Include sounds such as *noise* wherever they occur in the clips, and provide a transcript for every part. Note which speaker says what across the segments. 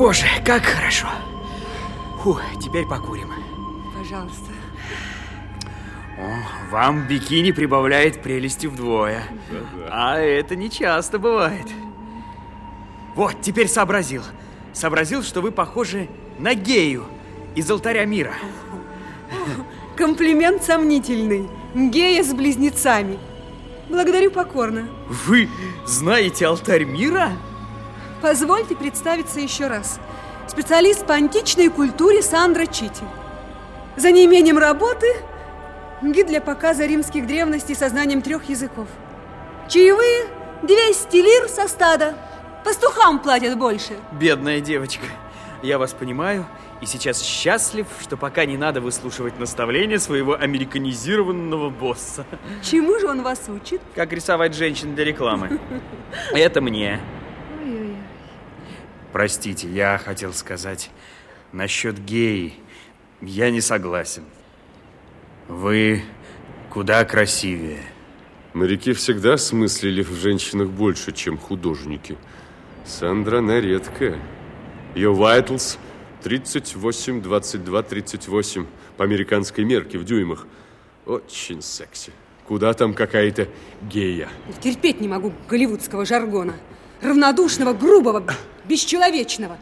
Speaker 1: Боже, как хорошо. Фу, теперь покурим.
Speaker 2: Пожалуйста.
Speaker 1: О, вам бикини прибавляет прелести вдвое. А это не часто бывает. Вот, теперь сообразил. Сообразил, что вы похожи на гею из алтаря мира.
Speaker 2: Комплимент сомнительный. Гея с близнецами. Благодарю покорно.
Speaker 1: Вы знаете алтарь мира?
Speaker 2: Позвольте представиться еще раз. Специалист по античной культуре Сандра Чити. За неимением работы гид для показа римских древностей со знанием трех языков. Чаевые 200 лир со стада. Пастухам платят больше.
Speaker 1: Бедная девочка. Я вас понимаю и сейчас счастлив, что пока не надо выслушивать наставления своего американизированного босса.
Speaker 2: Чему же он вас учит?
Speaker 1: Как рисовать женщин для рекламы. Это мне. Простите, я хотел сказать насчет геи. Я не согласен. Вы куда красивее.
Speaker 3: Моряки всегда смыслили в женщинах больше, чем художники. Сандра, она редкая. Ее Вайтлс 38, 22, 38 по американской мерке в дюймах. Очень секси. Куда там какая-то гея?
Speaker 2: Терпеть не могу голливудского жаргона. Равнодушного, грубого, бесчеловечного.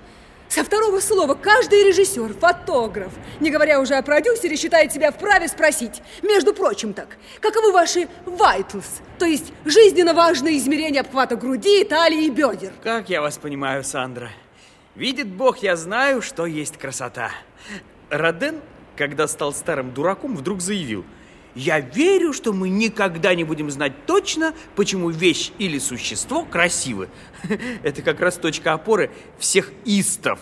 Speaker 2: Со второго слова каждый режиссер, фотограф, не говоря уже о продюсере, считает себя вправе спросить, между прочим так, каковы ваши vitals, то есть жизненно важные измерения обхвата груди, талии и бедер?
Speaker 1: Как я вас понимаю, Сандра? Видит Бог, я знаю, что есть красота. Роден, когда стал старым дураком, вдруг заявил – я верю, что мы никогда не будем знать точно, почему вещь или существо красивы. *laughs* Это как раз точка опоры всех истов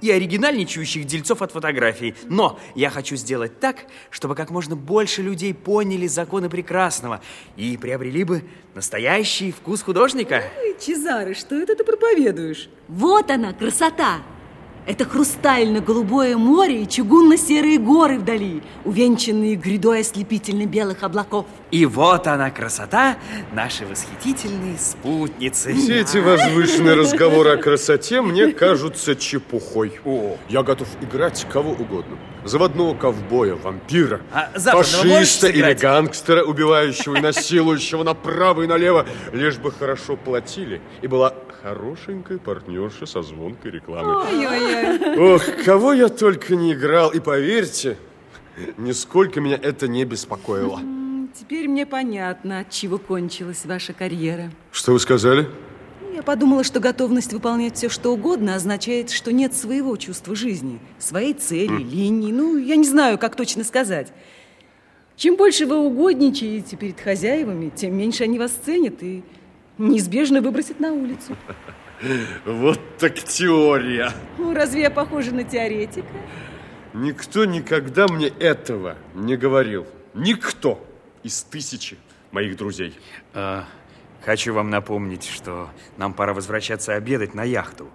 Speaker 1: и оригинальничающих дельцов от фотографий. Но я хочу сделать так, чтобы как можно больше людей поняли законы прекрасного и приобрели бы настоящий вкус художника.
Speaker 2: Ой, Чезаре, что это ты проповедуешь?
Speaker 4: Вот она, красота! Это хрустально-голубое море и чугунно-серые горы вдали, увенчанные грядой ослепительно-белых облаков.
Speaker 1: И вот она красота, наши восхитительные спутницы.
Speaker 3: Все эти возвышенные разговоры о красоте мне кажутся чепухой.
Speaker 1: О.
Speaker 3: Я готов играть кого угодно. Заводного ковбоя, вампира,
Speaker 1: А
Speaker 3: фашиста или гангстера, убивающего и насилующего направо и налево, лишь бы хорошо платили и была хорошенькая партнерша со звонкой рекламой.
Speaker 2: Ой-ой-ой.
Speaker 3: Ох, кого я только не играл, и поверьте, нисколько меня это не беспокоило.
Speaker 4: Теперь мне понятно, от чего кончилась ваша карьера.
Speaker 3: Что вы сказали?
Speaker 4: Я подумала, что готовность выполнять все, что угодно, означает, что нет своего чувства жизни, своей цели, линии. Ну, я не знаю, как точно сказать. Чем больше вы угодничаете перед хозяевами, тем меньше они вас ценят и неизбежно выбросят на улицу. *laughs*
Speaker 3: Вот так теория.
Speaker 4: Ну, разве я похожа на теоретика?
Speaker 3: Никто никогда мне этого не говорил. Никто из тысячи моих друзей.
Speaker 1: А, хочу вам напомнить, что нам пора возвращаться обедать на яхту.